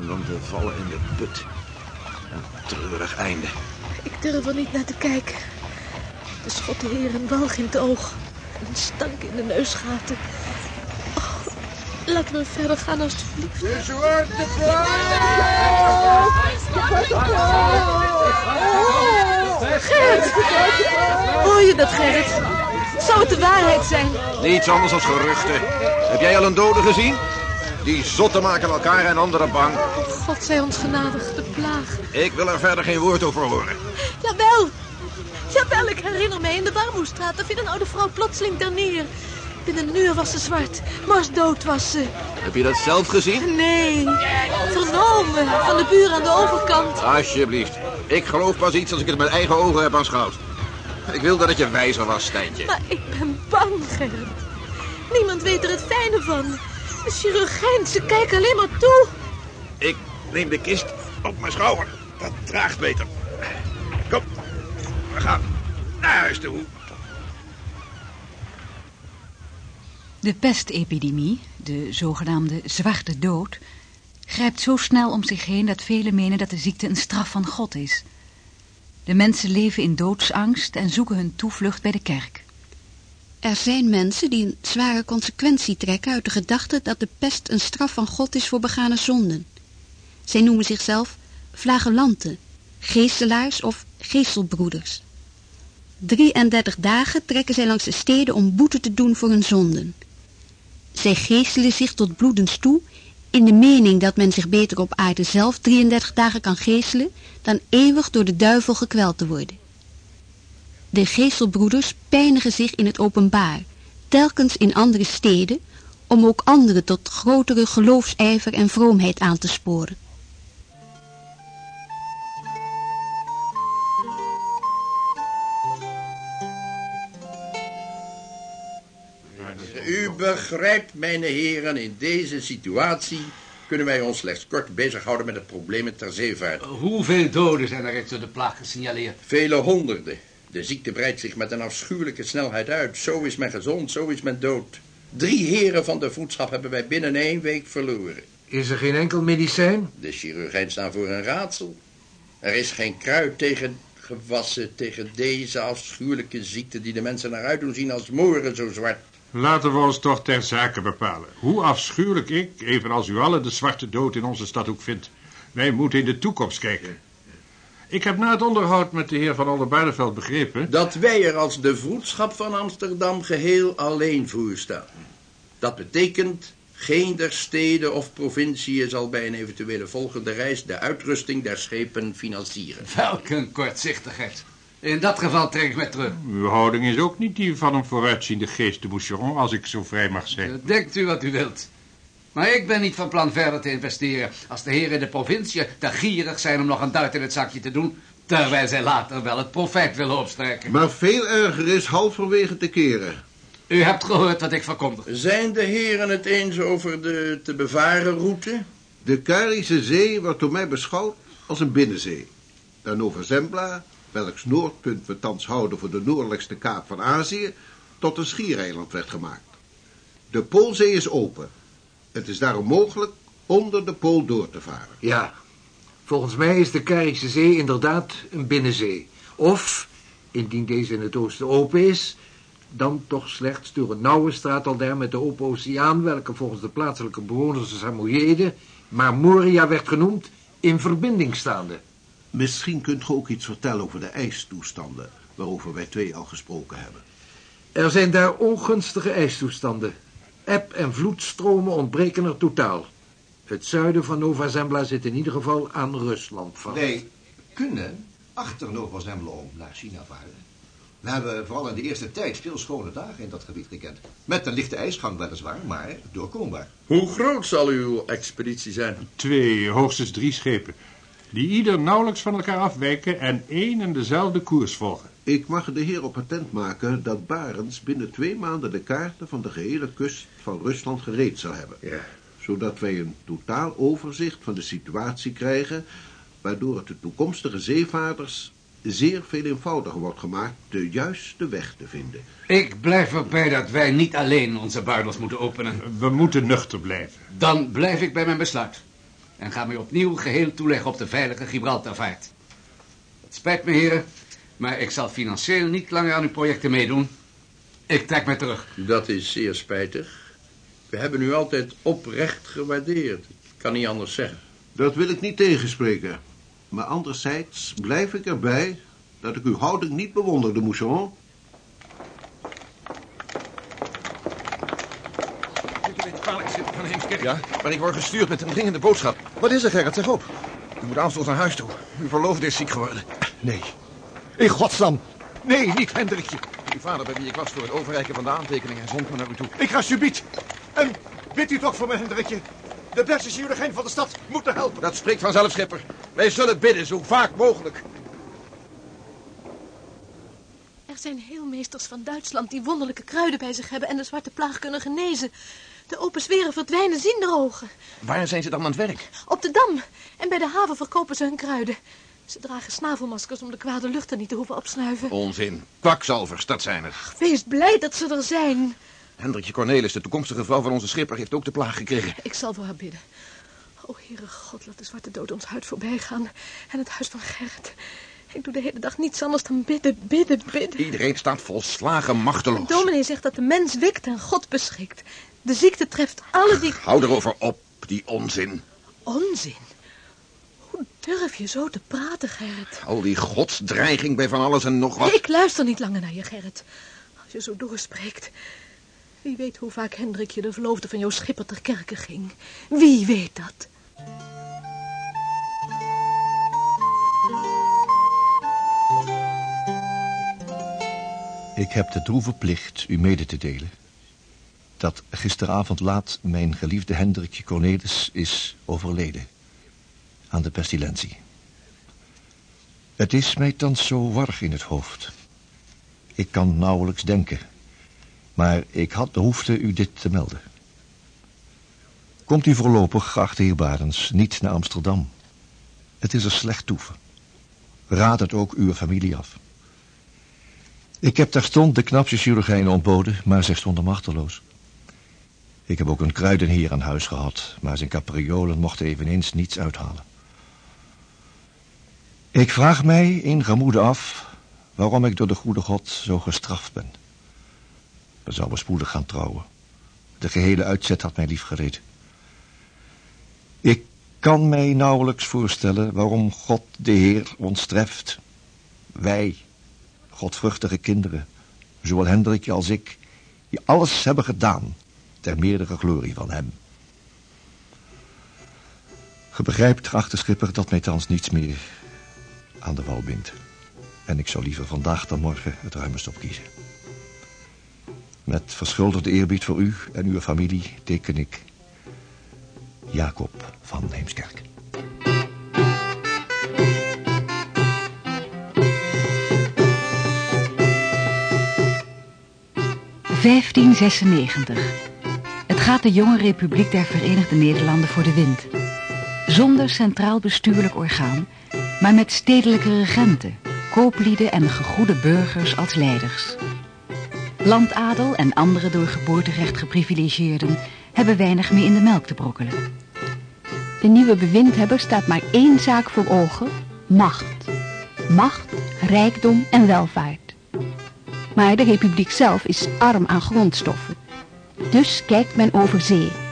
En dan te vallen in de put. Een treurig einde. Ik durf er niet naar te kijken. De schotte heer een walg in het oog. Een stank in de neusgaten. Oh, laten we verder gaan alstublieft. De zwarte Gerrit! Hoor je dat, Gerrit? Zou het de waarheid zijn? Niets anders dan geruchten. Heb jij al een dode gezien? Die zotten maken elkaar en anderen bang. God zij ons genadig, de plaag. Ik wil er verder geen woord over horen. Jawel! Jawel, ik herinner me. In de Warmoestraat, daar viel een oude vrouw plotseling daar neer. Binnen een uur was ze zwart. Mars dood was ze. Heb je dat zelf gezien? Nee, vernomen. Van de buur aan de overkant. Alsjeblieft. Ik geloof pas iets als ik het met eigen ogen heb aanschouwd. Ik wilde dat je wijzer was, Stijntje. Maar ik ben bang, Gerrit. Niemand weet er het fijne van. De chirurgijn, ze kijken alleen maar toe. Ik neem de kist op mijn schouder. Dat draagt beter. Kom, we gaan naar huis toe. De pestepidemie, de zogenaamde zwarte dood, grijpt zo snel om zich heen dat velen menen dat de ziekte een straf van God is. De mensen leven in doodsangst en zoeken hun toevlucht bij de kerk. Er zijn mensen die een zware consequentie trekken uit de gedachte dat de pest een straf van God is voor begane zonden. Zij noemen zichzelf flagellanten, geestelaars of geestelbroeders. 33 dagen trekken zij langs de steden om boete te doen voor hun zonden. Zij geestelen zich tot bloedens toe in de mening dat men zich beter op aarde zelf 33 dagen kan geestelen dan eeuwig door de duivel gekweld te worden. De geestelbroeders pijnigen zich in het openbaar, telkens in andere steden, om ook anderen tot grotere geloofsijver en vroomheid aan te sporen. U begrijpt, mijn heren, in deze situatie kunnen wij ons slechts kort bezighouden met het probleem ter zeevaart. Hoeveel doden zijn er reeds door de plaag gesignaleerd? Vele honderden. De ziekte breidt zich met een afschuwelijke snelheid uit. Zo is men gezond, zo is men dood. Drie heren van de voedschap hebben wij binnen één week verloren. Is er geen enkel medicijn? De chirurgijn staan voor een raadsel. Er is geen kruid tegen gewassen, tegen deze afschuwelijke ziekte die de mensen naar uit doen zien als moren zo zwart. Laten we ons toch ter zake bepalen. Hoe afschuwelijk ik, evenals u allen, de zwarte dood in onze stad ook vindt. Wij moeten in de toekomst kijken. Ik heb na het onderhoud met de heer van Oldenbarneveld begrepen... Dat wij er als de vroedschap van Amsterdam geheel alleen voor staan. Dat betekent, geen der steden of provinciën zal bij een eventuele volgende reis de uitrusting der schepen financieren. Welk een kortzichtigheid. In dat geval trek ik mij terug. Uw houding is ook niet die van een vooruitziende geest de Moucheron, als ik zo vrij mag zijn. Denkt u wat u wilt. Maar ik ben niet van plan verder te investeren als de heren in de provincie te gierig zijn om nog een duit in het zakje te doen, terwijl zij later wel het profijt willen opstrijken. Maar veel erger is halverwege te keren. U hebt gehoord wat ik verkondig. Zijn de heren het eens over de te bevaren route? De Karische Zee wordt door mij beschouwd als een binnenzee. Nova Zembla, welks noordpunt we thans houden voor de noordelijkste kaap van Azië, tot een schiereiland werd gemaakt. De Poolzee is open. Het is daarom mogelijk onder de Pool door te varen. Ja, volgens mij is de Karische Zee inderdaad een binnenzee. Of, indien deze in het oosten open is, dan toch slechts door een nauwe straat al daar met de open oceaan, welke volgens de plaatselijke bewoners de Samoyeden, maar Moria werd genoemd, in verbinding staande. Misschien kunt u ook iets vertellen over de ijstoestanden, waarover wij twee al gesproken hebben. Er zijn daar ongunstige ijstoestanden. Eb- en vloedstromen ontbreken er totaal. Het zuiden van Nova Zembla zit in ieder geval aan Rusland vast. Wij kunnen achter Nova Zembla om naar China varen. We hebben vooral in de eerste tijd veel schone dagen in dat gebied gekend. Met een lichte ijsgang weliswaar, maar doorkombaar. Hoe groot zal uw expeditie zijn? Twee, hoogstens drie schepen. Die ieder nauwelijks van elkaar afwijken en één en dezelfde koers volgen. Ik mag de heer op patent maken dat Barents binnen twee maanden de kaarten van de gehele kust van Rusland gereed zal hebben. Ja. Zodat wij een totaal overzicht van de situatie krijgen, waardoor het de toekomstige zeevaarders zeer veel eenvoudiger wordt gemaakt de juiste weg te vinden. Ik blijf erbij dat wij niet alleen onze buidels moeten openen. We moeten nuchter blijven. Dan blijf ik bij mijn besluit. En ga mij opnieuw geheel toeleggen op de veilige Gibraltarvaart. Het spijt me, heren, maar ik zal financieel niet langer aan uw projecten meedoen. Ik trek mij terug. Dat is zeer spijtig. We hebben u altijd oprecht gewaardeerd. Ik kan niet anders zeggen. Dat wil ik niet tegenspreken. Maar anderzijds blijf ik erbij dat ik uw houding niet bewonderde, Mouchon. Ja, maar ik word gestuurd met een dringende boodschap. Wat is er, Gerrit? Zeg op. U moet aanstonds naar huis toe. Uw verloofde is ziek geworden. Nee. In godsnaam. Nee, niet Hendrikje. Uw vader, bij wie ik was voor het overreiken van de aantekeningen, zond me naar u toe. Ik ga subiet. En bid u toch voor me, Hendrikje. De beste chirurgijn van de stad moet me helpen. Dat spreekt vanzelf, schipper. Wij zullen bidden, zo vaak mogelijk. Er zijn heelmeesters van Duitsland die wonderlijke kruiden bij zich hebben en de zwarte plaag kunnen genezen. De open zweren verdwijnen zinderogen. Waar zijn ze dan aan het werk? Op de dam en bij de haven verkopen ze hun kruiden. Ze dragen snavelmaskers om de kwade lucht er niet te hoeven opsnuiven. Onzin. Kwakzalvers, dat zijn er. Wees blij dat ze er zijn. Hendrikje Cornelis, de toekomstige vrouw van onze schipper, heeft ook de plaag gekregen. Ik zal voor haar bidden. O, Heere God, laat de zwarte dood ons huid voorbij gaan. En het huis van Gerrit. Ik doe de hele dag niets anders dan bidden, bidden, bidden. Iedereen staat volslagen machteloos. De dominee zegt dat de mens wikt en God beschikt. De ziekte treft alle die... Hou erover op, die onzin. Onzin? Hoe durf je zo te praten, Gerrit? Al die godsdreiging bij van alles en nog wat. Ik luister niet langer naar je, Gerrit. Als je zo doorspreekt. Wie weet hoe vaak Hendrikje, de verloofde van jouw schipper, ter kerke ging. Wie weet dat? Ik heb de droeve plicht u mede te delen dat gisteravond laat mijn geliefde Hendrikje Cornelis is overleden aan de pestilentie. Het is mij thans zo warrig in het hoofd. Ik kan nauwelijks denken, maar ik had behoefte u dit te melden. Komt u voorlopig, geachte heer Barens, niet naar Amsterdam. Het is er slecht toeven. Raad het ook uw familie af. Ik heb terstond de knapste chirurgijn ontboden, maar zij stonden machteloos. Ik heb ook een kruidenheer aan huis gehad, maar zijn capriolen mochten eveneens niets uithalen. Ik vraag mij in gemoede af waarom ik door de goede God zo gestraft ben. We zouden spoedig gaan trouwen. De gehele uitzet had mij lief gereed. Ik kan mij nauwelijks voorstellen waarom God de Heer ons treft. Wij, godvruchtige kinderen, zowel Hendrikje als ik, die alles hebben gedaan ter meerdere glorie van hem. Ge begrijpt, geachte schipper, dat mij thans niets meer aan de wal bindt. En ik zou liever vandaag dan morgen het ruimest opkiezen. Met verschuldigde eerbied voor u en uw familie teken ik Jacob van Heemskerk. 1596. Het gaat de jonge Republiek der Verenigde Nederlanden voor de wind. Zonder centraal bestuurlijk orgaan, maar met stedelijke regenten, kooplieden en gegoede burgers als leiders. Landadel en andere door geboorterecht geprivilegieerden hebben weinig meer in de melk te brokkelen. De nieuwe bewindhebber staat maar één zaak voor ogen, macht. Macht, rijkdom en welvaart. Maar de republiek zelf is arm aan grondstoffen. Dus kijkt men over zee.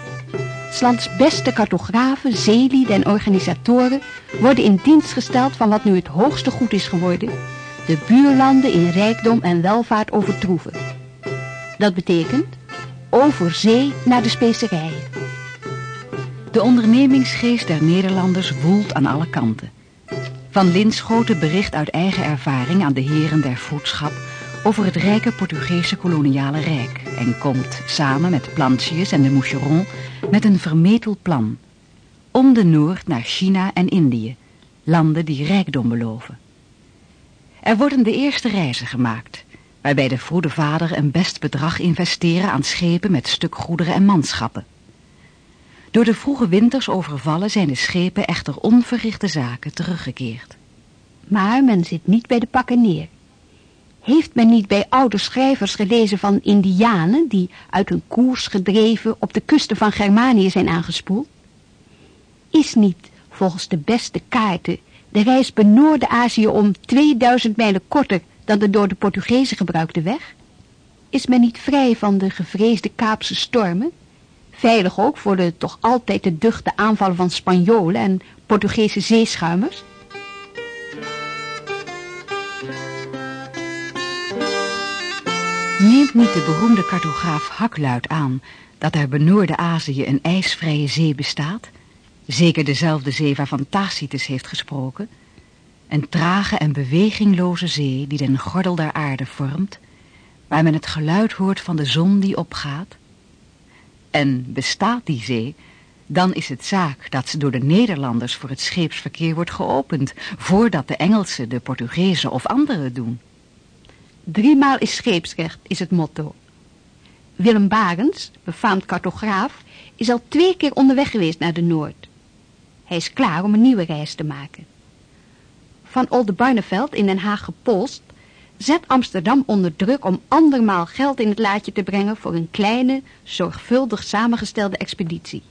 S lands beste cartografen, zeelieden en organisatoren worden in dienst gesteld van wat nu het hoogste goed is geworden. De buurlanden in rijkdom en welvaart overtroeven. Dat betekent over zee naar de specerijen. De ondernemingsgeest der Nederlanders woelt aan alle kanten. Van Linschoten bericht uit eigen ervaring aan de heren der voedschap over het rijke Portugese koloniale rijk en komt samen met Plantius en de Moucheron met een vermetel plan. Om de Noord naar China en Indië, landen die rijkdom beloven. Er worden de eerste reizen gemaakt, waarbij de vroede vader een best bedrag investeren aan schepen met stukgoederen en manschappen. Door de vroege winters overvallen zijn de schepen echter onverrichte zaken teruggekeerd. Maar men zit niet bij de pakken neer. Heeft men niet bij oude schrijvers gelezen van indianen die uit hun koers gedreven op de kusten van Germanië zijn aangespoeld? is niet, volgens de beste kaarten, de reis benoorden Azië om 2000 mijlen korter dan de door de Portugezen gebruikte weg? Is men niet vrij van de gevreesde Kaapse stormen? Veilig ook voor de toch altijd de duchte aanvallen van Spanjolen en Portugese zeeschuimers? Neemt niet de beroemde cartograaf Hakluid aan dat er benoorde Azië een ijsvrije zee bestaat? Zeker dezelfde zee waarvan Tacitus heeft gesproken. Een trage en bewegingloze zee die den gordel der aarde vormt, waar men het geluid hoort van de zon die opgaat. En bestaat die zee, dan is het zaak dat ze door de Nederlanders voor het scheepsverkeer wordt geopend, voordat de Engelsen, de Portugezen of anderen doen. Driemaal is scheepsrecht, is het motto. Willem Barens, befaamd cartograaf, is al twee keer onderweg geweest naar de Noord. Hij is klaar om een nieuwe reis te maken. Van Oldenbarneveld in Den Haag gepolst, zet Amsterdam onder druk om andermaal geld in het laadje te brengen voor een kleine, zorgvuldig samengestelde expeditie.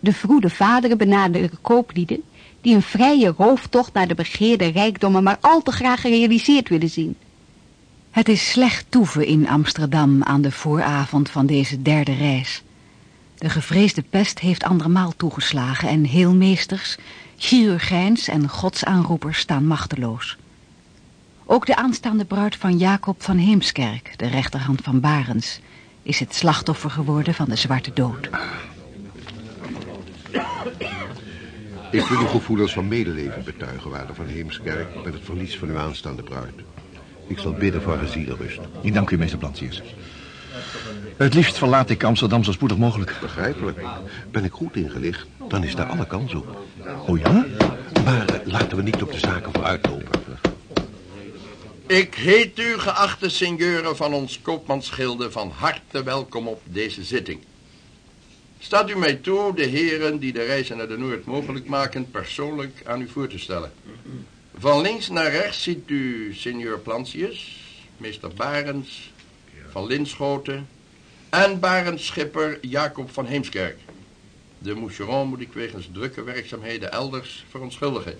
De vroede vaderen benaderen kooplieden die een vrije rooftocht naar de begeerde rijkdommen maar al te graag gerealiseerd willen zien. Het is slecht toeven in Amsterdam aan de vooravond van deze derde reis. De gevreesde pest heeft andermaal toegeslagen en heelmeesters, chirurgijns en godsaanroepers staan machteloos. Ook de aanstaande bruid van Jacob van Heemskerk, de rechterhand van Barens, is het slachtoffer geworden van de zwarte dood. Ik wil uw gevoelens van medeleven betuigen, waarde van Heemskerk, met het verlies van uw aanstaande bruid. Ik zal bidden voor haar zielenrust. Ik dank u, meester Plantiers. Het liefst verlaat ik Amsterdam zo spoedig mogelijk. Begrijpelijk. Ben ik goed ingelicht, dan is daar alle kans op. Oh ja? Maar eh, laten we niet op de zaken vooruitlopen. Ik heet u, geachte seigneuren van ons koopmansgilde, van harte welkom op deze zitting. Staat u mij toe de heren die de reizen naar de Noord mogelijk maken persoonlijk aan u voor te stellen. Van links naar rechts ziet u senior Plantius, meester Barens, van Linschoten en Barens schipper Jacob van Heemskerk. De moucheron moet ik wegens drukke werkzaamheden elders verontschuldigen.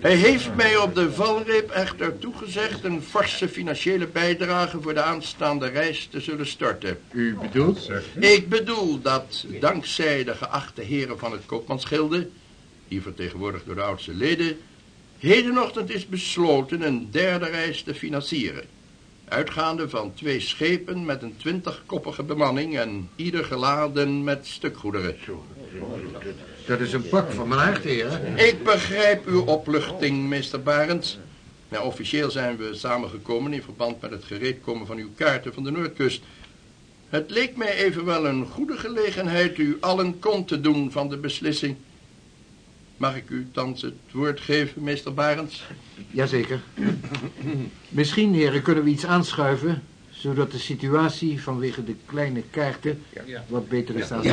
Hij heeft mij op de valreep echter toegezegd een forse financiële bijdrage voor de aanstaande reis te zullen storten. U bedoelt? Ik bedoel dat dankzij de geachte heren van het Koopmansgilde, hier vertegenwoordigd door de oudste leden, hedenochtend is besloten een derde reis te financieren. Uitgaande van twee schepen met een twintigkoppige bemanning en ieder geladen met stukgoederen. Dat is een pak van mijn hart, heren. Ik begrijp uw opluchting, meester Barends. Nou, officieel zijn we samengekomen in verband met het gereedkomen van uw kaarten van de Noordkust. Het leek mij evenwel een goede gelegenheid u allen kont te doen van de beslissing. Mag ik u thans het woord geven, meester Barends? Jazeker. Misschien, heren, kunnen we iets aanschuiven... zodat de situatie vanwege de kleine kaarten wat beter is aan in.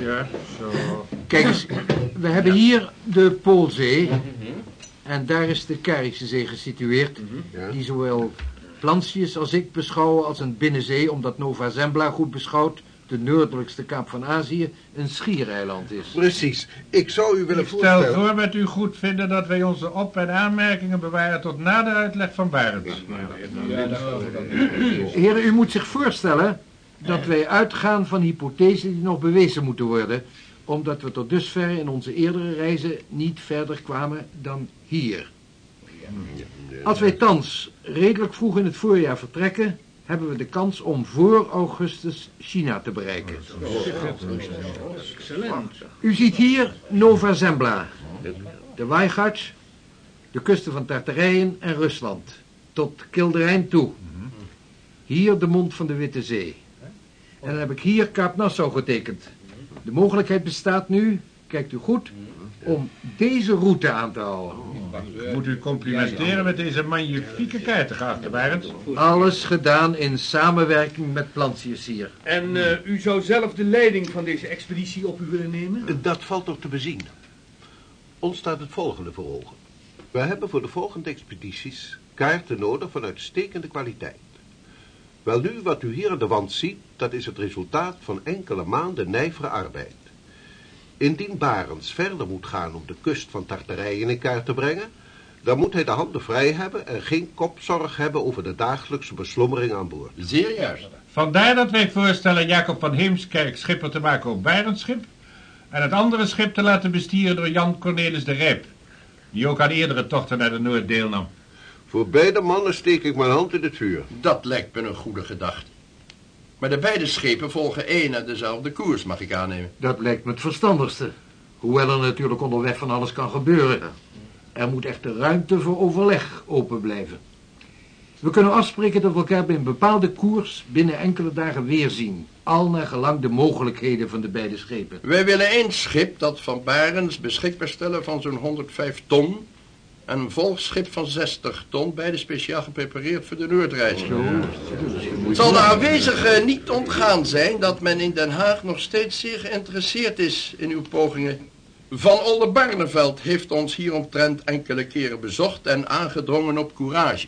Ja, zo. Kijk eens, we hebben hier de Poolzee. En daar is de Karische Zee gesitueerd. Die zowel Plantius als ik beschouwen als een binnenzee... omdat Nova Zembla goed beschouwd de noordelijkste kaap van Azië een schiereiland is. Precies. Ik zou u willen Ik stel voorstellen... voor met u goed vinden dat wij onze op- en aanmerkingen bewaren tot na de uitleg van Barends. Heren, u moet zich voorstellen dat wij uitgaan van hypothesen die nog bewezen moeten worden, omdat we tot dusver in onze eerdere reizen niet verder kwamen dan hier. Als wij thans redelijk vroeg in het voorjaar vertrekken, hebben we de kans om voor augustus China te bereiken. U ziet hier Nova Zembla, de Waigats, de kusten van Tartarije en Rusland, tot Kilderijn toe. Hier de mond van de Witte Zee. En dan heb ik hier Kaap Nassau getekend. De mogelijkheid bestaat nu, kijkt u goed, om deze route aan te houden. Moet u complimenteren met deze magnifieke kaarten, geachte Barends. Alles gedaan in samenwerking met Plantius hier. En eh, u zou zelf de leiding van deze expeditie op u willen nemen? Dat valt nog te bezien. Ons staat het volgende voor ogen. We hebben voor de volgende expedities kaarten nodig van uitstekende kwaliteit. Wel nu, wat u hier aan de wand ziet, dat is het resultaat van enkele maanden nijvere arbeid. Indien Barends verder moet gaan om de kust van Tartarije in kaart te brengen, dan moet hij de handen vrij hebben en geen kopzorg hebben over de dagelijkse beslommering aan boord. Zeer juist. Vandaar dat wij voorstellen Jacob van Heemskerk schipper te maken op Barendschip en het andere schip te laten bestieren door Jan Cornelis de Rijp, die ook aan eerdere tochten naar de Noord deelnam. Voor beide mannen steek ik mijn hand in het vuur. Dat lijkt me een goede gedachte. Maar de beide schepen volgen één en dezelfde koers, mag ik aannemen. Dat lijkt me het verstandigste. Hoewel er natuurlijk onderweg van alles kan gebeuren. Er moet echter ruimte voor overleg open blijven. We kunnen afspreken dat we elkaar bij een bepaalde koers binnen enkele dagen weerzien. Al naar gelang de mogelijkheden van de beide schepen. Wij willen één schip dat van Barens beschikbaar stellen van zo'n 105 ton... en een volgschip van 60 ton, beide speciaal geprepareerd voor de Noordreis. Het zal de aanwezigen niet ontgaan zijn dat men in Den Haag nog steeds zeer geïnteresseerd is in uw pogingen. Van Oldenbarneveld heeft ons hieromtrent enkele keren bezocht en aangedrongen op courage.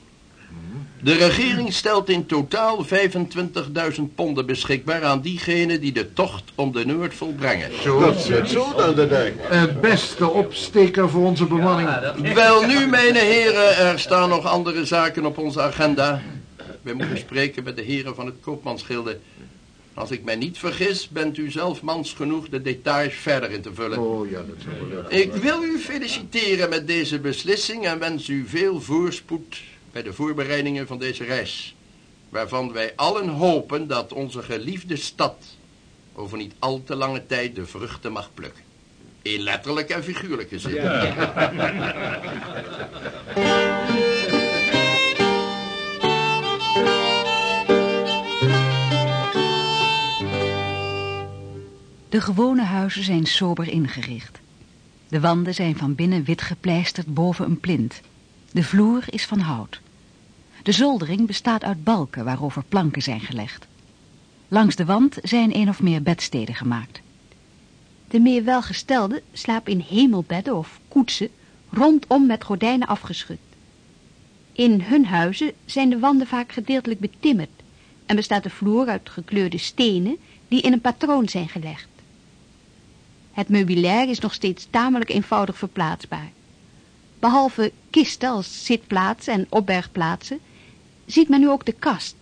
De regering stelt in totaal 25.000 ponden beschikbaar aan diegenen die de tocht om de Noord volbrengen. Dat zit zo aan de dijk. Een beste opsteker voor onze bemanning. Wel nu, mijn heren, er staan nog andere zaken op onze agenda. We moeten spreken met de heren van het koopmansgilde. Als ik mij niet vergis, bent u zelf mans genoeg de details verder in te vullen. Oh ja, dat zou wel leuk Ik wil u feliciteren met deze beslissing en wens u veel voorspoed bij de voorbereidingen van deze reis. Waarvan wij allen hopen dat onze geliefde stad over niet al te lange tijd de vruchten mag plukken. In letterlijke en figuurlijke zin. De gewone huizen zijn sober ingericht. De wanden zijn van binnen wit gepleisterd boven een plint. De vloer is van hout. De zoldering bestaat uit balken waarover planken zijn gelegd. Langs de wand zijn een of meer bedsteden gemaakt. De meer welgestelden slapen in hemelbedden of koetsen, rondom met gordijnen afgeschud. In hun huizen zijn de wanden vaak gedeeltelijk betimmerd en bestaat de vloer uit gekleurde stenen die in een patroon zijn gelegd. Het meubilair is nog steeds tamelijk eenvoudig verplaatsbaar. Behalve kisten als zitplaatsen en opbergplaatsen, ziet men nu ook de kast.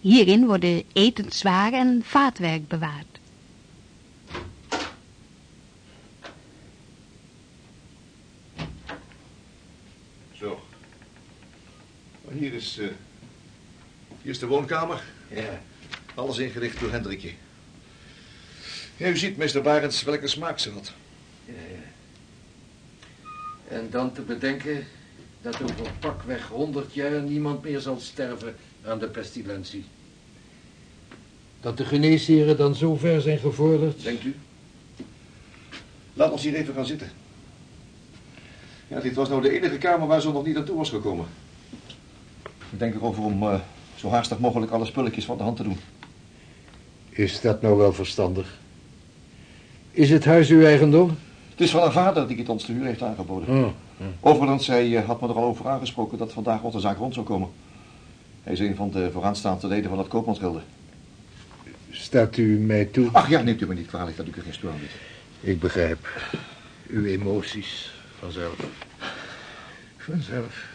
Hierin worden etenswaren en vaatwerk bewaard. Zo. Hier is, eh, hier is de woonkamer. Ja. Alles ingericht door Hendrikje. Ja, u ziet, meester Barends, welke smaak ze had. Ja, ja. En dan te bedenken dat over pakweg honderd jaar niemand meer zal sterven aan de pestilentie. Dat de geneesheren dan zo ver zijn gevorderd. Denkt u? Laat ons hier even gaan zitten. Ja, dit was nou de enige kamer waar ze nog niet naartoe was gekomen. Ik denk erover om eh, zo haastig mogelijk alle spulletjes van de hand te doen. Is dat nou wel verstandig? Is het huis uw eigendom? Het is van haar vader die het ons te huur heeft aangeboden. Oh, Overigens, hij eh, had me er al over aangesproken dat vandaag onze zaak rond zou komen. Hij is een van de vooraanstaande leden van het koopmansgilde. Staat u mij toe? Ach ja, neemt u me niet kwalijk dat ik u geen stoel aanbied. Ik begrijp. Uw emoties vanzelf. Vanzelf.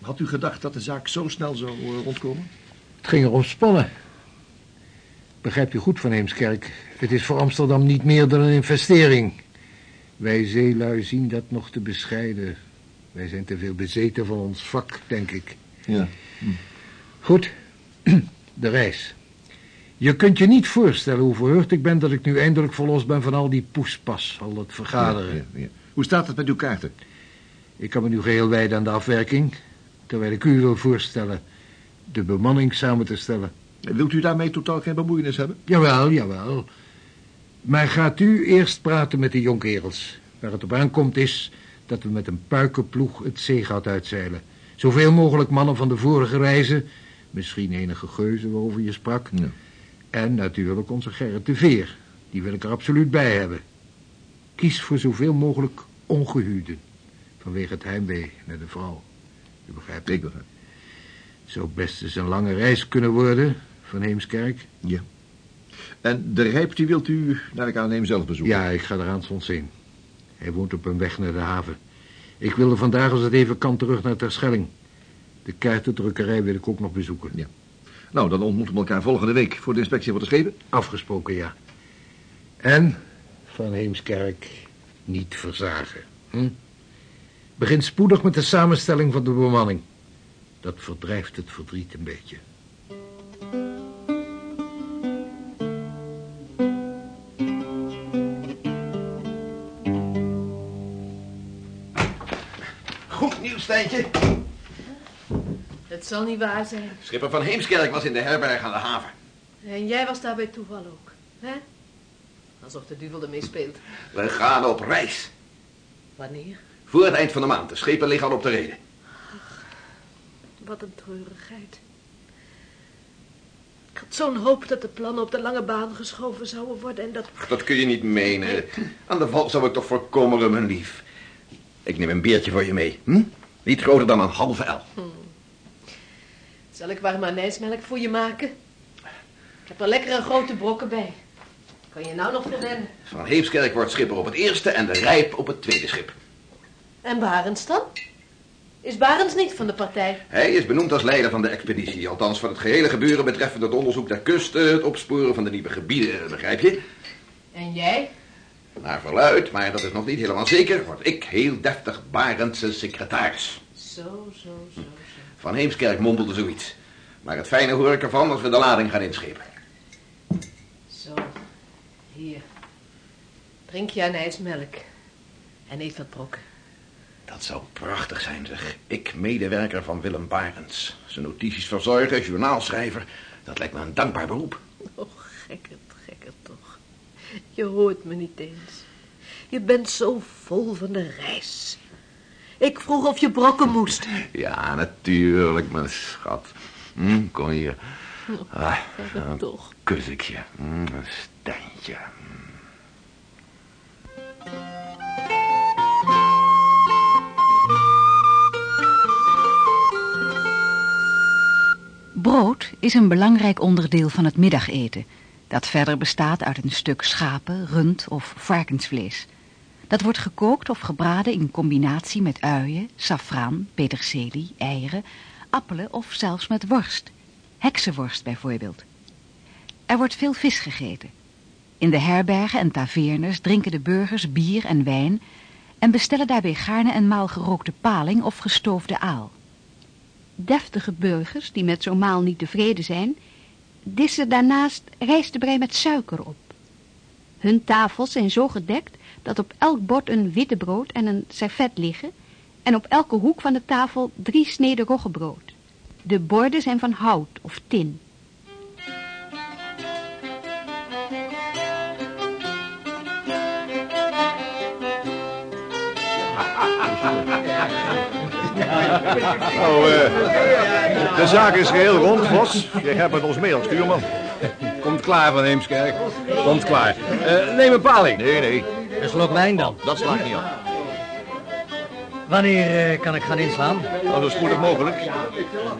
Had u gedacht dat de zaak zo snel zou eh, rondkomen? Het ging erom spannen. Begrijpt u goed van Heemskerk? Het is voor Amsterdam niet meer dan een investering. Wij zeelui zien dat nog te bescheiden. Wij zijn te veel bezeten van ons vak, denk ik. Ja. Goed, de reis. Je kunt je niet voorstellen hoe verheugd ik ben dat ik nu eindelijk verlost ben van al die poespas, al dat vergaderen. Ja, ja, ja. Hoe staat het met uw kaarten? Ik kan me nu geheel wijden aan de afwerking, terwijl ik u wil voorstellen de bemanning samen te stellen. Wilt u daarmee totaal geen bemoeienis hebben? Jawel, jawel. Maar gaat u eerst praten met de jonkerels. Waar het op aankomt is dat we met een puikenploeg het zeegat uitzeilen. Zoveel mogelijk mannen van de vorige reizen. Misschien enige geuzen waarover je sprak. Ja. En natuurlijk onze Gerrit de Veer. Die wil ik er absoluut bij hebben. Kies voor zoveel mogelijk ongehuwden. Vanwege het heimwee naar de vrouw. U begrijpt? Ik begrijp. Zou best eens een lange reis kunnen worden van Heemskerk. Ja. En de Rijp, die wilt u, naar ik aanneem, zelf bezoeken? Ja, ik ga er aanstonds heen. Hij woont op een weg naar de haven. Ik wilde vandaag, als het even kan, terug naar Terschelling. De kaartendrukkerij wil ik ook nog bezoeken. Ja. Nou, dan ontmoeten we elkaar volgende week voor de inspectie van de schepen. Afgesproken, ja. En van Heemskerk niet verzagen. Hm? Begin spoedig met de samenstelling van de bemanning. Dat verdrijft het verdriet een beetje. Stijntje. Het zal niet waar zijn. Schipper van Heemskerk was in de herberg aan de haven. En jij was daar bij toeval ook, hè? Alsof de duivel ermee speelt. We gaan op reis. Wanneer? Voor het eind van de maand. De schepen liggen al op de reden. Wat een treurigheid. Ik had zo'n hoop dat de plannen op de lange baan geschoven zouden worden en dat... Dat kun je niet menen. Aan de val zou ik toch voorkomen, mijn lief. Ik neem een beertje voor je mee. Hm? Niet groter dan een halve el. Zal ik warme anijsmelk voor je maken? Ik heb er lekkere grote brokken bij. Kan je nou nog verwennen? Van Heemskerk wordt schipper op het eerste en de Rijp op het tweede schip. En Barends dan? Is Barends niet van de partij? Hij is benoemd als leider van de expeditie. Althans van het gehele gebeuren betreffende het onderzoek der kusten... het opsporen van de nieuwe gebieden, begrijp je? En jij? Naar verluid, maar dat is nog niet helemaal zeker... word ik heel deftig Barendse secretaris. Zo, zo, zo, zo. Van Heemskerk mompelde zoiets. Maar het fijne hoor ik ervan als we de lading gaan inschepen. Zo, hier. Drink je anijsmelk. En eet wat brokken. Dat zou prachtig zijn, zeg. Ik, medewerker van Willem Barends. Zijn notities verzorgen, journaalschrijver. Dat lijkt me een dankbaar beroep. Oh, toch. Je hoort me niet eens. Je bent zo vol van de reis. Ik vroeg of je brokken moest. Ja, natuurlijk, mijn schat. Hm, kom hier. Ah, gekkerd een toch. kussikje. Hm, een stijntje. Brood is een belangrijk onderdeel van het middageten, dat verder bestaat uit een stuk schapen, rund of varkensvlees. Dat wordt gekookt of gebraden in combinatie met uien, safraan, peterselie, eieren, appelen of zelfs met worst. Heksenworst bijvoorbeeld. Er wordt veel vis gegeten. In de herbergen en taveernes drinken de burgers bier en wijn en bestellen daarbij gaarne een maal gerookte paling of gestoofde aal. Deftige burgers, die met zo'n maal niet tevreden zijn, dissen daarnaast rijstebrei met suiker op. Hun tafels zijn zo gedekt dat op elk bord een witte brood en een servet liggen en op elke hoek van de tafel drie sneden roggebrood. De borden zijn van hout of tin. Nou, eh, de zaak is geheel rond, Vos. Je hebt met ons mee als stuurman. Komt klaar van Heemskerk. Komt klaar. Eh, neem een paling. Nee, nee, Een slok wijn dan. dat slaat niet op. Wanneer eh, kan ik gaan inslaan? Nou, zo spoedig mogelijk.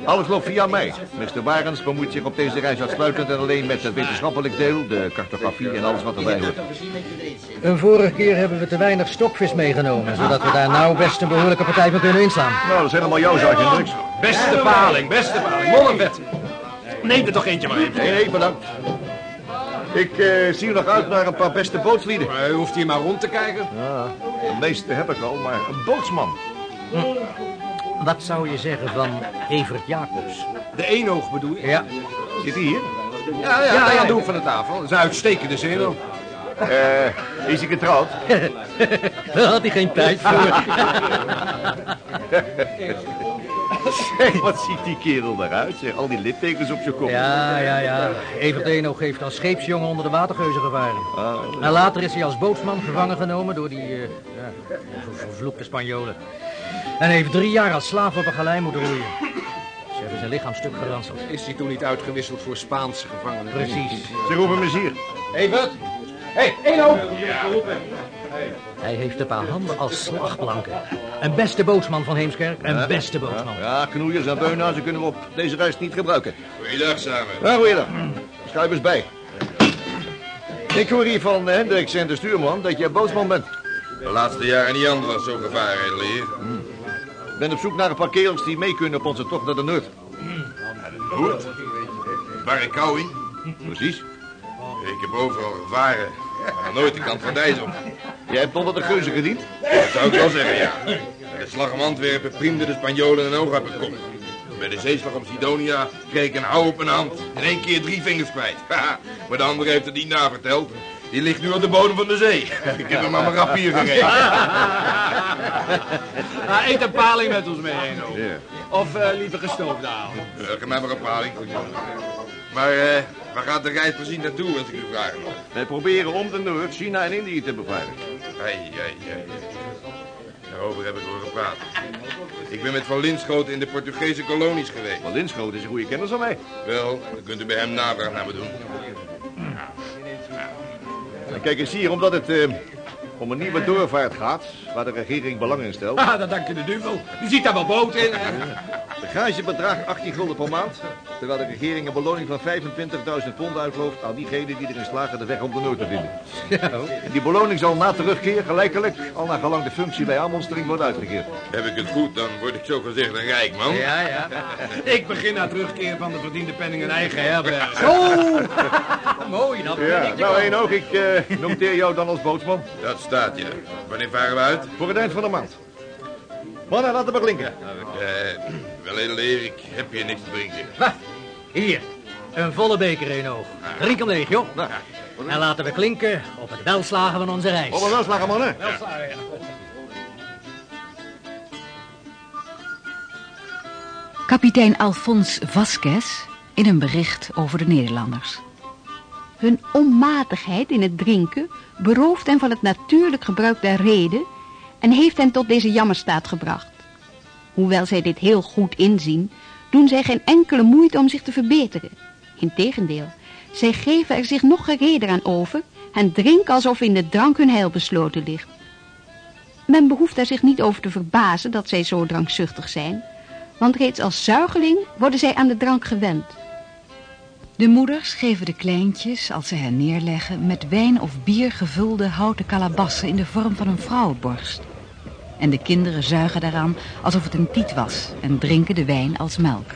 Alles loopt via mij. Mr. Barens bemoeit zich op deze reis uitsluitend en alleen met het wetenschappelijk deel, de cartografie en alles wat erbij hoort. Een vorige keer hebben we te weinig stokvis meegenomen, zodat we daar nou best een behoorlijke partij van kunnen inslaan. Nou, dat zijn allemaal jouw zaken, Hendricks. Beste paling, beste paling. Mollenvet. Neem er toch eentje maar in. Nee, nee, bedankt. Ik eh, zie er nog uit naar een paar beste bootslieden. Maar u hoeft hier maar rond te kijken. Ja, de meeste heb ik al, maar een bootsman. Wat zou je zeggen van Evert Jacobs? De eenoog bedoel je? Ja. Zit hij hier? Ja, ja, ja, ja. doe van de tafel. Dat is een uitstekende zenuw. Eh, is hij getrouwd? Daar had hij geen tijd voor. Zeg, wat ziet die kerel eruit? Zeg, al die littekens op zijn kop. Ja, ja, ja. Evert Eenoog heeft als scheepsjongen onder de watergeuzen gevaren. En later is hij als bootsman gevangen genomen door die eh, ja, ver- vervloekte Spanjolen. En heeft drie jaar als slaaf op een galei moeten roeien. Ze hebben zijn lichaam stuk geranseld. Is hij toen niet uitgewisseld voor Spaanse gevangenen? Precies. Zeg, roep hem eens hier. Evert. Hé, hey, eenoog. Hij heeft een paar handen als slagplanken. Een beste bootsman van Heemskerk, een Ja. beste bootsman. Ja, knoeiers en beunhazen kunnen we op deze reis niet gebruiken. Goeiedag samen. Ja, goeiedag. Schuif eens bij. Ik hoor hier van Hendricks en de stuurman dat jij bootsman bent. De laatste jaren niet anders zo gevaren, edele heer. Ik ben op zoek naar een paar kerels die mee kunnen op onze tocht naar de Noord. Goed. Barre kou in. Precies. Ik heb overal gevaren, maar nooit de kant van Dijssel. Jij hebt onder de geuzen gediend? Dat zou ik wel zeggen, ja. Bij de slag om Antwerpen priemden de Spanjolen een oog uit mijn kop. Bij de zeeslag om Sidonia kreeg ik een hou op mijn hand. In één keer drie vingers kwijt. Haha, maar de andere heeft het niet naverteld. Die ligt nu op de bodem van de zee. Ik heb hem aan mijn rapier gereden. Ah, eet een paling met ons mee, Eno. Ja. Of eh, liever gestoofd halen. Uh, geef mij maar een paling. Maar eh, waar gaat de reis precies naartoe, als ik u vragen mag? Wij proberen om de Noord China en Indië te bevrijden. Hé, hé, hé. Daarover heb ik al gepraat. Ik ben met Van Linschoten in de Portugese kolonies geweest. Van Linschoten is een goede kennis van mij. Wel, dan kunt u bij hem navraag naar me doen. En kijk eens hier, omdat het eh, om een nieuwe doorvaart gaat, waar de regering belang in stelt. Ah, dat dank je de duivel. Je ziet daar wel boot in. De gage bedraagt 18 gulden per maand, terwijl de regering een beloning van 25.000 pond uitlooft aan diegenen die erin slagen de weg om de Noord te vinden. En die beloning zal na terugkeer gelijkelijk, al naar gelang de functie bij aanmonstering, worden uitgekeerd. Heb ik het goed, dan word ik zo gezegd een rijk man. Ja, ja. Ik begin na terugkeer van de verdiende penning een eigen herberg. Zo! Mooi, dat Ja, ik nou wel. één ook, ik eh, noteer jou dan als bootsman. Dat staat je. Wanneer varen we uit? Voor het eind van de maand. Mannen, laten we klinken. Eh, wel heer, ik heb hier niks te drinken. Ha, hier, een volle beker in oog. Drink hem leeg, joh. Nou, En laten we klinken op het welslagen van onze reis. op een welslagen, mannen. Welslagen, ja. Kapitein Alfons Vasquez in een bericht over de Nederlanders. Hun onmatigheid in het drinken berooft hen van het natuurlijk gebruik der reden en heeft hen tot deze jammerstaat gebracht. Hoewel zij dit heel goed inzien, doen zij geen enkele moeite om zich te verbeteren. Integendeel, zij geven er zich nog gereder aan over en drinken alsof in de drank hun heil besloten ligt. Men behoeft er zich niet over te verbazen dat zij zo drankzuchtig zijn, want reeds als zuigeling worden zij aan de drank gewend. De moeders geven de kleintjes, als ze hen neerleggen, met wijn of bier gevulde houten kalabassen in de vorm van een vrouwenborst. En de kinderen zuigen daaraan alsof het een tiet was en drinken de wijn als melk.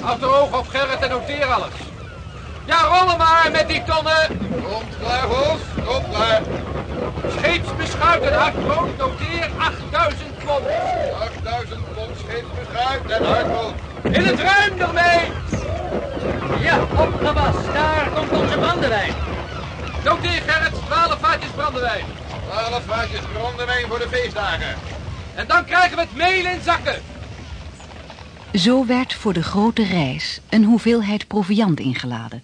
Houd er oog op Gerrit en noteer alles. Ja, rollen maar met die tonnen. Komt klaar, Vos. Komt klaar. Scheepsbeschuit en hardboot, noteer 8000 pond. 8000 pond scheepsbeschuit en hardboot. In het ruim ermee. Ja, opgepast. Daar komt onze brandewijn. Noteer Gerrit, 12 vaatjes brandewijn. 12 vaatjes brandewijn voor de feestdagen. En dan krijgen we het meel in zakken. Zo werd voor de grote reis een hoeveelheid proviand ingeladen.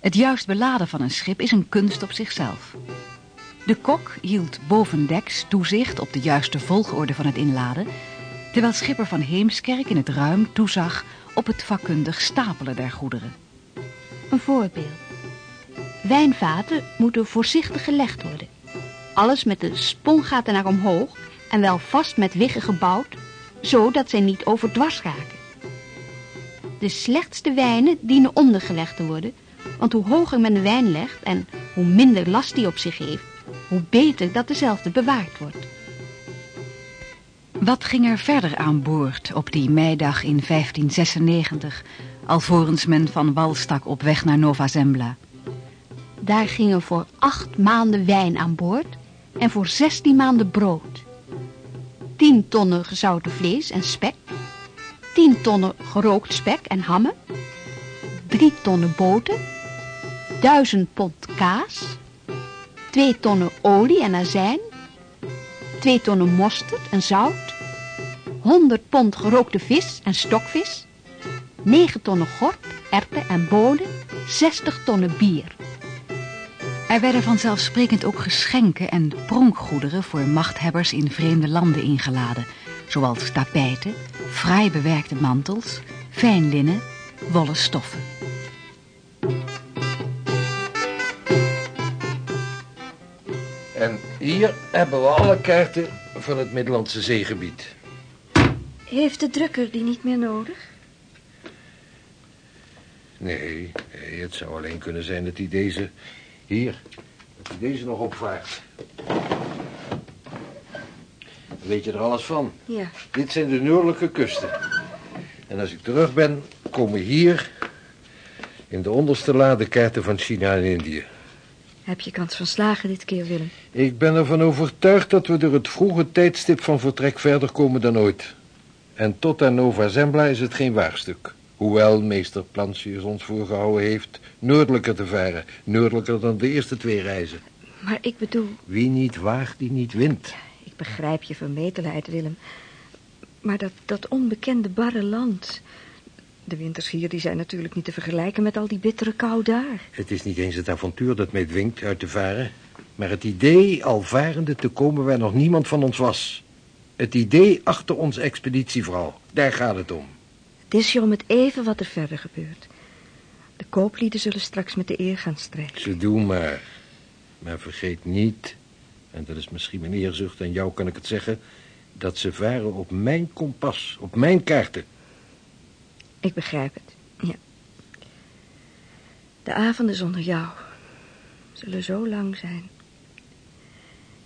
Het juist beladen van een schip is een kunst op zichzelf. De kok hield bovendeks toezicht op de juiste volgorde van het inladen, terwijl schipper van Heemskerk in het ruim toezag op het vakkundig stapelen der goederen. Een voorbeeld. Wijnvaten moeten voorzichtig gelegd worden. Alles met de spongaten naar omhoog en wel vast met wiggen gebouwd, zodat zij niet overdwars raken. De slechtste wijnen dienen ondergelegd te worden, want hoe hoger men de wijn legt en hoe minder last die op zich heeft, hoe beter dat dezelfde bewaard wordt. Wat ging er verder aan boord op die meidag in 1596, alvorens men van wal stak op weg naar Nova Zembla? Daar gingen voor acht maanden wijn aan boord en voor zestien maanden brood. Tien tonnen gezouten vlees en spek. Tien tonnen gerookt spek en hammen. Drie tonnen boter. Duizend pond kaas. Twee tonnen olie en azijn. Twee tonnen mosterd en zout. 100 pond gerookte vis en stokvis. 9 tonnen gort, erwten en bonen. 60 tonnen bier. Er werden vanzelfsprekend ook geschenken en pronkgoederen voor machthebbers in vreemde landen ingeladen. Zoals tapijten, fraai bewerkte mantels, fijn linnen, wollen stoffen. En hier hebben we alle kaarten van het Middellandse zeegebied. Heeft de drukker die niet meer nodig? Nee, nee, het zou alleen kunnen zijn dat hij deze hier, dat hij deze nog opvaart. Weet je er alles van? Ja. Dit zijn de noordelijke kusten. En als ik terug ben, komen hier... in de onderste la de kaarten van China en Indië. Heb je kans van slagen dit keer, Willem? Ik ben ervan overtuigd dat we door het vroege tijdstip van vertrek verder komen dan ooit. En tot aan Nova Zembla is het geen waarstuk. Hoewel meester Plantius ons voorgehouden heeft noordelijker te varen. Noordelijker dan de eerste twee reizen. Maar ik bedoel, Wie niet waagt, die niet wint. ik begrijp je vermetelheid, Willem. Maar dat, dat onbekende barre land... De winters hier die zijn natuurlijk niet te vergelijken met al die bittere kou daar. Het is niet eens het avontuur dat mij dwingt uit te varen... maar het idee al varende te komen waar nog niemand van ons was. Het idee achter onze expeditievrouw. Daar gaat het om. Het is je om het even wat er verder gebeurt. De kooplieden zullen straks met de eer gaan strijden. Ze doen maar. Maar vergeet niet, en dat is misschien mijn eerzucht... en jou kan ik het zeggen... dat ze varen op mijn kompas, op mijn kaarten. Ik begrijp het, ja. De avonden zonder jou zullen zo lang zijn.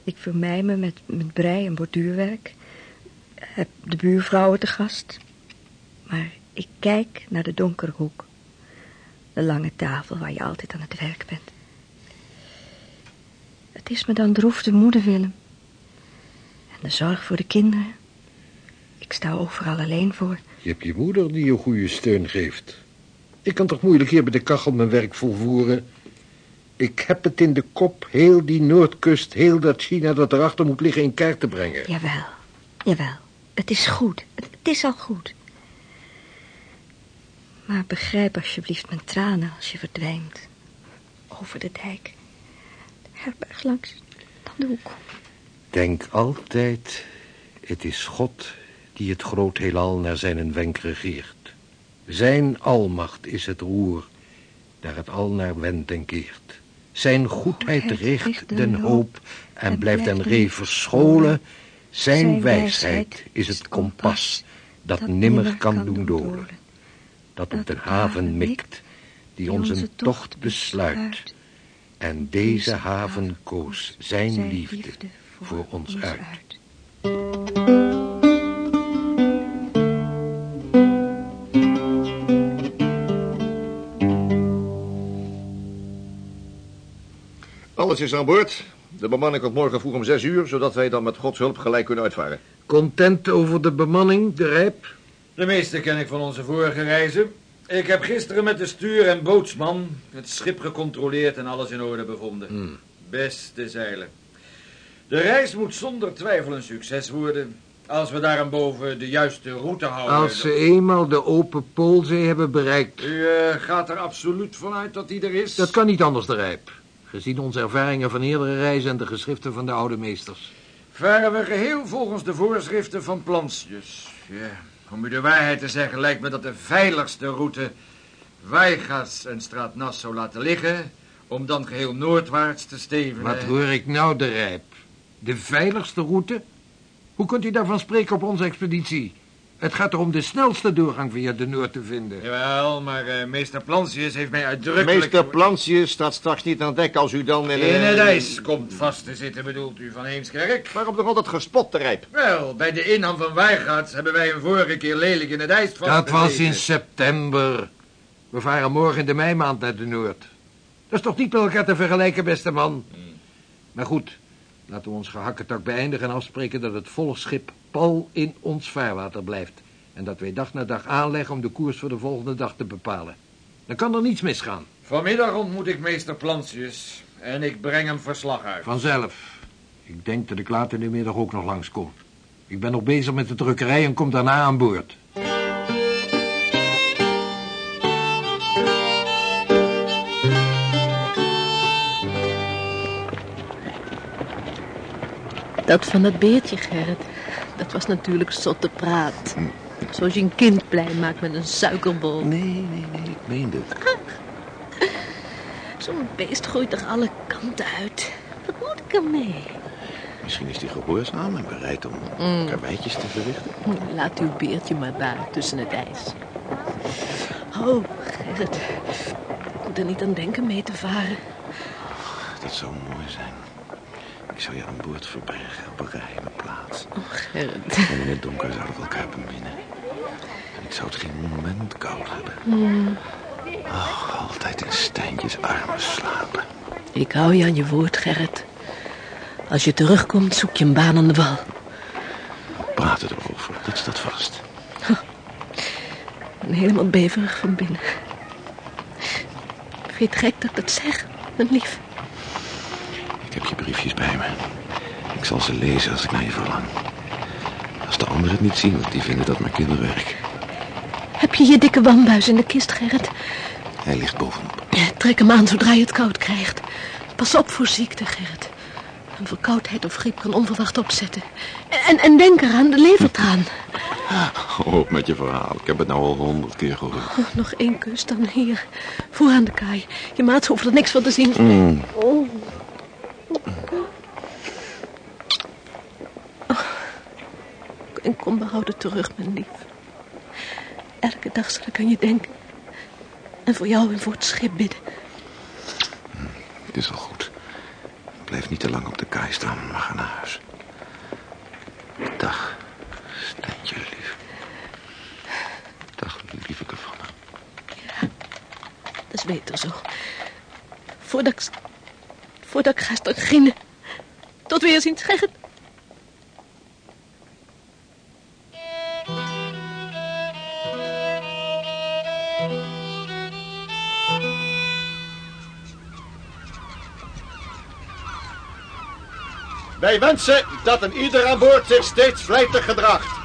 Ik vermij me met, met brei en borduurwerk. Heb de buurvrouwen te gast. Maar ik kijk naar de donkere hoek. De lange tafel waar je altijd aan het werk bent. Het is me dan droef de moeder, Willem. En de zorg voor de kinderen. Ik sta overal alleen voor. Je hebt je moeder die je goede steun geeft. Ik kan toch moeilijk hier bij de kachel mijn werk volvoeren. Ik heb het in de kop heel die Noordkust, heel dat China dat erachter moet liggen in kaart te brengen. Jawel, jawel. Het is goed. Het, het is al goed. Maar begrijp alsjeblieft mijn tranen als je verdwijnt. Over de dijk. De herberg langs. Dan de hoek. Denk altijd, het is God die het groot heelal naar zijn wenk regeert. Zijn almacht is het roer, daar het al naar wendt en keert. Zijn goedheid richt den hoop en blijft den ree verscholen. Zijn wijsheid is het kompas dat nimmer kan doen dolen. Dat op de haven mikt, die onze tocht besluit. En deze haven koos zijn liefde voor ons uit. Alles is aan boord. De bemanning komt morgen vroeg om zes uur, zodat wij dan met Gods hulp gelijk kunnen uitvaren. Content over de bemanning, de rijp? De meeste ken ik van onze vorige reizen. Ik heb gisteren met de stuur en bootsman het schip gecontroleerd en alles in orde bevonden. Hmm. Beste zeilen. De reis moet zonder twijfel een succes worden. Als we daarboven de juiste route houden. Als ze eenmaal de open Poolzee hebben bereikt. U eh, gaat er absoluut vanuit dat die er is? Dat kan niet anders, de rijp. Gezien onze ervaringen van eerdere reizen en de geschriften van de oude meesters. Varen we geheel volgens de voorschriften van Plantius. Ja, om u de waarheid te zeggen, lijkt me dat de veiligste route Weigas en Straat Nassau laten liggen, om dan geheel noordwaarts te stevenen. Wat hoor ik nou, de rijp? De veiligste route? Hoe kunt u daarvan spreken op onze expeditie? Het gaat erom de snelste doorgang via de Noord te vinden. Jawel, maar eh, meester Plantius heeft mij uitdrukkelijk... Meester Plantius staat straks niet aan dek als u dan in... In eh, het ijs komt vast te zitten, bedoelt u, van Heemskerk? Waarom toch altijd gespot, te rijp? Wel, bij de inham van Weigaats hebben wij een vorige keer lelijk in het ijs Dat was in september. We varen morgen in de meimaand naar de Noord. Dat is toch niet met elkaar te vergelijken, beste man? Maar goed, laten we ons gehakketak beëindigen en afspreken dat het volgschip pal in ons vaarwater blijft. En dat wij dag na dag aanleggen om de koers voor de volgende dag te bepalen. Dan kan er niets misgaan. Vanmiddag ontmoet ik meester Plantius en ik breng hem verslag uit. Vanzelf. Ik denk dat ik later in de middag ook nog langskom. Ik ben nog bezig met de drukkerij en kom daarna aan boord. Dat van dat beertje, Gerrit. Dat was natuurlijk zotte praat. Zoals je een kind blij maakt met een suikerbol. Nee, nee, nee, ik meende het. Zo'n beest groeit toch alle kanten uit. Wat moet ik ermee? Misschien is hij gehoorzaam en bereid om Mm. karweitjes te verrichten. Laat uw beertje maar daar, tussen het ijs. Oh, Gerrit. Ik moet er niet aan denken mee te varen. Dat zou mooi zijn. Ik zou je aan boord verbergen op een geheime plaats. Oh, Gerrit. En in het donker zouden we elkaar beminnen. En ik zou het geen moment koud hebben. Hmm. Oh, altijd in Stijntjes armen slapen. Ik hou je aan je woord, Gerrit. Als je terugkomt, zoek je een baan aan de wal. Praten erover, dat staat vast. Ik ben helemaal beverig van binnen. Vind je het gek dat ik dat zeg, mijn lief? Ik heb je briefjes bij me. Ik zal ze lezen als ik naar je verlang. Als de anderen het niet zien, want die vinden dat mijn kinderwerk. Heb je je dikke wambuis in de kist, Gerrit? Hij ligt bovenop. Trek hem aan zodra je het koud krijgt. Pas op voor ziekte, Gerrit. Een verkoudheid of griep kan onverwacht opzetten. En, en denk eraan, de levertraan. Op met je verhaal. Ik heb het nou al honderd keer gehoord. Oh, nog één kus dan hier. Voor aan de kaai. Je maat hoeft er niks van te zien. Mm. Oh. Oh. En kom behouden terug, mijn lief. Elke dag zal ik aan je denken. En voor jou en voor het schip bidden. Het is al goed. Blijf niet te lang op de kaai staan, maar ga naar huis. Dag, Stentje lief. Dag, lieveke van me. Dat is beter zo. Voordat ik... Voordat ik ga staan grienen. Tot weerziens, Gerrit. Wij wensen dat een ieder aan boord zich steeds vlijtig gedraagt.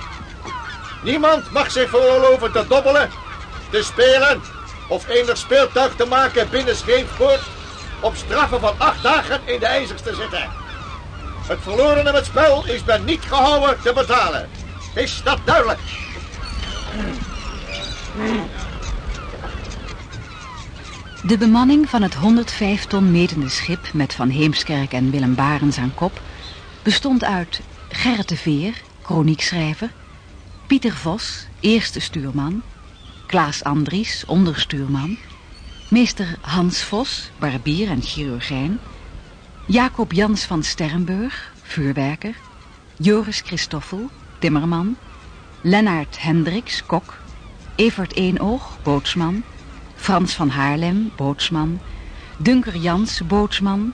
Niemand mag zich veroorloven te dobbelen, te spelen of enig speeltuig te maken binnen scheepsboord op straffen van acht dagen in de ijzers te zitten. Het verlorene met spel is men niet gehouden te betalen. Is dat duidelijk? De bemanning van het 105 ton metende schip met Van Heemskerk en Willem Barens aan kop bestond uit Gerrit de Veer, kroniekschrijver, Pieter Vos, eerste stuurman, Klaas Andries, onderstuurman, meester Hans Vos, barbier en chirurgijn, Jacob Jans van Sternburg, vuurwerker, Joris Christoffel, timmerman, Lennart Hendricks, kok, Evert Eenoog, bootsman, Frans van Haarlem, bootsman, Dunker Jans, bootsman,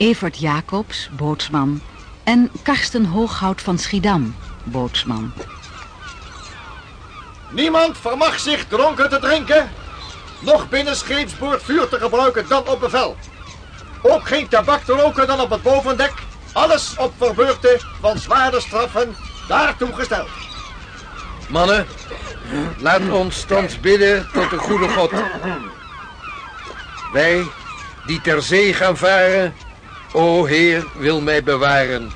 Evert Jacobs, bootsman en Karsten Hooghout van Schiedam, bootsman. Niemand vermag zich dronken te drinken, nog binnen scheepsboord vuur te gebruiken dan op bevel. Ook geen tabak te roken dan op het bovendek. Alles op verbeurte van zware straffen daartoe gesteld. Mannen, laat ons thans bidden tot de goede God. Wij, die ter zee gaan varen, o Heer, wil mij bewaren.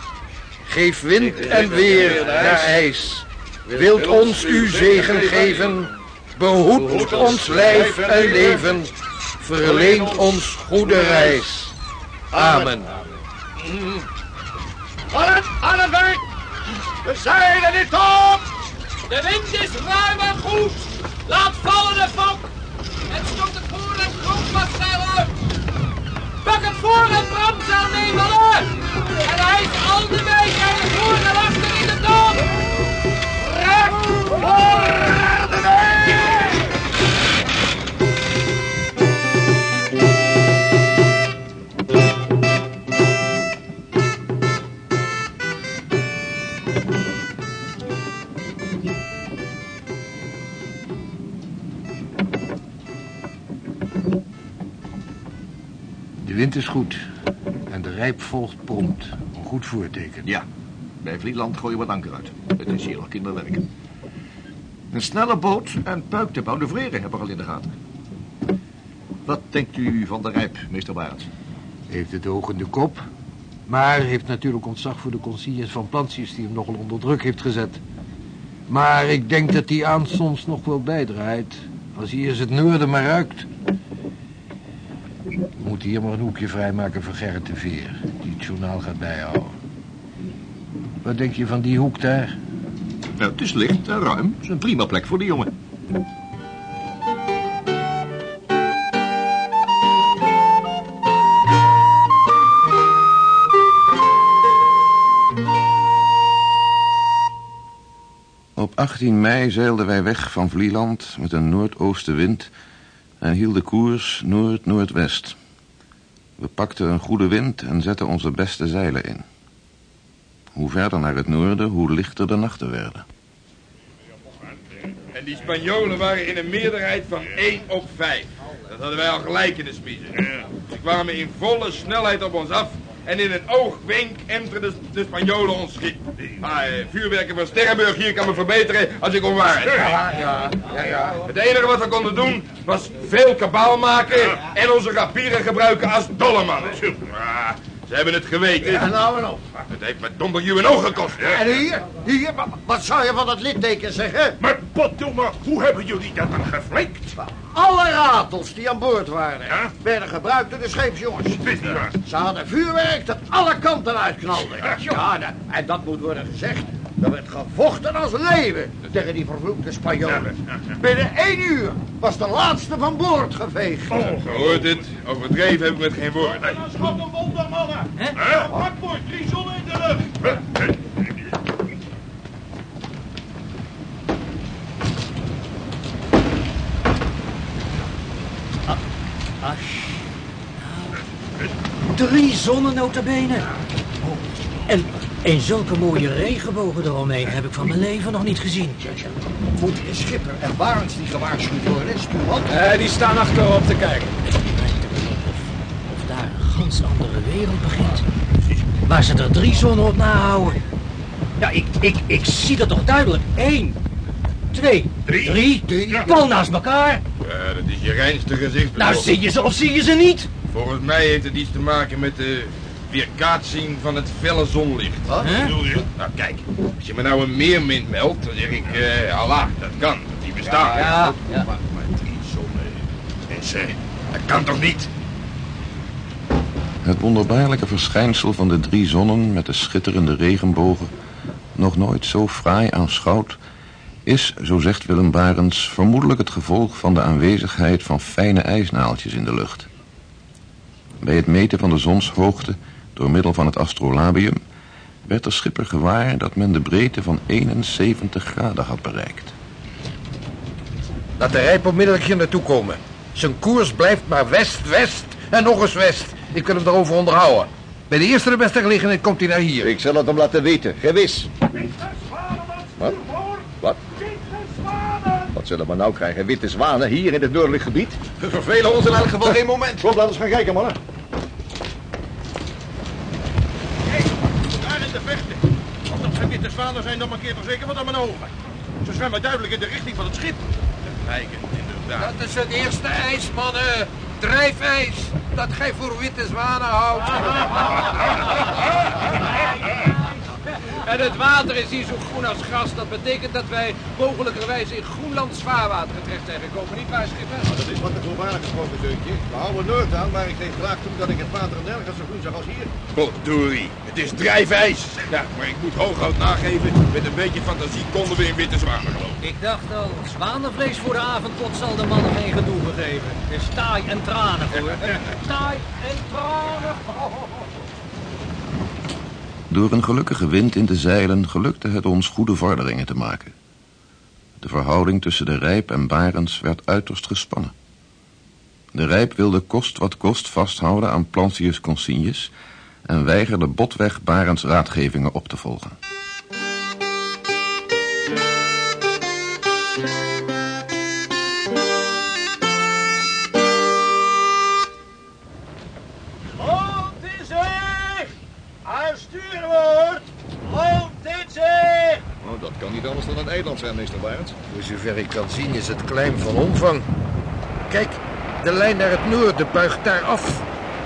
Geef wind en weer naar ijs. Wilt ons uw zegen geven, behoed ons lijf en leven, verleent ons goede reis. Amen. Allen aan het werk! We zeilen niet op! De wind is ruim en goed. Laat vallen de fok. En stoot het voor- en uit. Pak het voor- en brandzeil mee, mannen. En hijs al de meekijkers voor en achter in de dom. Recht voor de weg. Wind is goed en de rijp volgt prompt. Een goed voorteken. Ja, bij Vlieland gooien we het anker uit. Het is hier nog kinderwerk. Een snelle boot en puik te manoeuvreren hebben we al in de gaten. Wat denkt u van de rijp, meester Barends? Heeft het oog in de kop, maar heeft natuurlijk ontzag voor de consignes van Plantius die hem nogal onder druk heeft gezet. Maar ik denk dat die aan soms nog wel bijdraait. Als hij eens het noorden maar ruikt. We moeten hier maar een hoekje vrijmaken voor Gerrit de Veer, die het journaal gaat bijhouden. Wat denk je van die hoek daar? Nou, het is licht en ruim. Het is een prima plek voor de jongen. Op 18 mei zeilden wij weg van Vlieland met een noordoostenwind en hielden koers noord-noordwest. We pakten een goede wind en zetten onze beste zeilen in. Hoe verder naar het noorden, hoe lichter de nachten werden. En die Spanjolen waren in een meerderheid van 1 op 5. Dat hadden wij al gelijk in de smiezen. Ze kwamen in volle snelheid op ons af. En in een oogwenk enterden de Spanjolen ons schip. Ah, eh, vuurwerken van Sterrenburg hier kan me verbeteren als ik. Ja, ja, ja, ja. Het enige wat we konden doen was veel kabaal maken en onze rapieren gebruiken als dollemannen. Ze hebben het geweten. Ja, nou en op. Het heeft me een oog gekost. En hier, hier, wa- wat zou je van dat litteken zeggen? Maar potdomme, hoe hebben jullie dat dan geflikt? Alle ratels die aan boord waren, werden gebruikt door de scheepsjongens. Ze hadden vuurwerk dat alle kanten uitknalde. Ja, da- en dat moet worden gezegd. Er werd gevochten als leeuwen tegen die vervloekte Spanjolen. Binnen één uur was de laatste van boord geveegd. Gehoord het? Overdreven heb ik met geen woord. Schot een wonder, mannen. Hè? Bakboord, drie zonnen in de lucht. Asch. Drie zonnen notabene. Oh, en, en zulke mooie regenbogen eromheen heb ik van mijn leven nog niet gezien. Moet de schipper en Barends die gewaarschuwd worden, stuurman? Eh, die staan achterop te kijken. Of daar een gans andere wereld begint. Waar ze er drie zonnen op nahouden. Ja, ik, ik, ik zie dat toch duidelijk. Eén, twee, drie, pal naast elkaar. Ja, dat is je reinste gezicht. Nou, zie je ze of zie je ze niet? Volgens mij heeft het iets te maken met de weerkaatsing van het felle zonlicht. Wat bedoel je? Nou, kijk. Als je me nou een meermin meldt, dan zeg ik, eh, Allah, dat kan. Die bestaat. Ja, ja. Maar, maar drie zonnen. Mensen, dat kan toch niet? Het wonderbaarlijke verschijnsel van de drie zonnen met de schitterende regenbogen, nog nooit zo fraai aanschouwd, is, zo zegt Willem Barends, vermoedelijk het gevolg van de aanwezigheid van fijne ijsnaaltjes in de lucht. Bij het meten van de zonshoogte door middel van het astrolabium werd de schipper gewaar dat men de breedte van 71 graden had bereikt. Laat de rijp onmiddellijk hier naartoe komen. Zijn koers blijft maar west-west en nog eens west. Ik wil hem daarover onderhouden. Bij de eerste de beste gelegenheid komt hij naar hier. Ik zal het hem laten weten, gewis. Wat? Wat? Wat zullen we nou krijgen? Witte zwanen hier in het noordelijk gebied? We vervelen ons in elk geval geen moment. Kom, laten we eens gaan kijken, mannen. Daar in de vechten. Zijn witte zwanen zijn, dan markeert er zeker wat aan mijn ogen. Ze zwemmen duidelijk in de richting van het schip. Lijken, inderdaad. Dat is het eerste ijs, mannen. Drijfijs. Dat gij voor witte zwanen houdt. En het water is hier zo groen als gras. Dat betekent dat wij mogelijkerwijs in Groenlands vaarwater terecht zijn gekomen. Niet waar, schipper? Dat is wat te voorwaardig gesproken, Deuntje. We houden Noord aan, maar ik geef graag toe dat ik het water nergens zo groen zag als hier. Potdorie, het is drijfijs. Ja, maar ik moet hoogoud nageven. Met een beetje fantasie konden we in witte zwanen gelopen. Ik dacht al, zwanenvlees voor de avondpot zal de mannen geen gedoe geven. Het is taai en tranen voor. taai en tranen. Door een gelukkige wind in de zeilen gelukte het ons goede vorderingen te maken. De verhouding tussen de Rijp en Barens werd uiterst gespannen. De Rijp wilde kost wat kost vasthouden aan Plantius consignes en weigerde botweg Barens raadgevingen op te volgen. Kan niet anders dan een eiland zijn, meester Barends. Voor zover ik kan zien is het klein van omvang. Kijk, de lijn naar het noorden buigt daar af.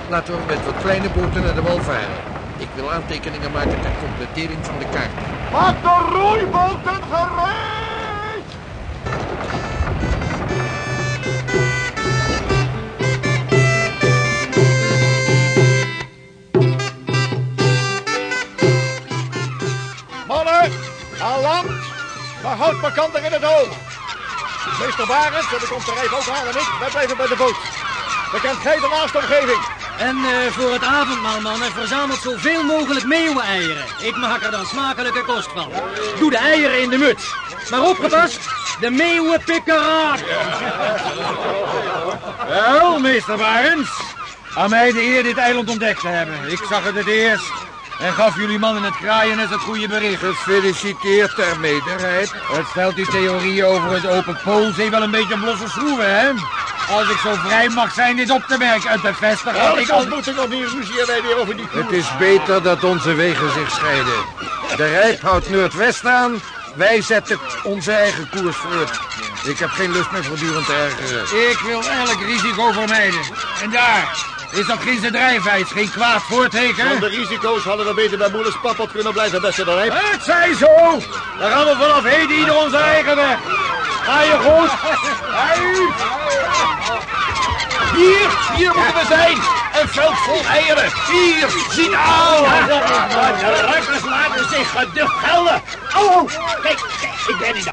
Laten we met wat kleine boten naar de wal varen. Ik wil aantekeningen maken ter completering van de kaart. Maak de roeiboten gereed! Druk markanter in het oog. Meester Barend, en de komt de rijf ook halen en ik, wij blijven bij de boot. Bekent gij de naaste omgeving? En eh, voor het avondmaal, mannen, verzamelt zoveel mogelijk meeuweneieren. Ik maak er dan smakelijke kost van. Doe de eieren in de muts. Maar opgepast, de meeuwen pikken raak. Wel, meester Barends. Aan mij de eer dit eiland ontdekt te hebben. Ik zag het het eerst. En gaf jullie mannen het kraaien het goede bericht. Gefeliciteerd ter meerderheid. Het stelt die theorie over het open poolzee wel een beetje op losse schroeven, hè? Als ik zo vrij mag zijn dit op te merken en te vestigen... ik al... moet nog niet ruzie en wij weer over die Het is beter dat onze wegen zich scheiden. De Rijp houdt Noordwest aan. Wij zetten onze eigen koers voort. Ik heb geen lust meer voortdurend te ergeren. Ik wil elk risico vermijden. En daar is dat geen drijfijs, geen kwaad voorteken. Van de risico's hadden we beter bij Moelens Pappot kunnen blijven, beste de Rijp. Het zij zo! Dan gaan we vanaf heden ieder onze eigen weg. Ga je goed? Hier, hier moeten we zijn. Een veld vol eieren. Hier, zie aan. De ruikers laten zich geducht gelden. Oh, kijk, kijk, ik ben niet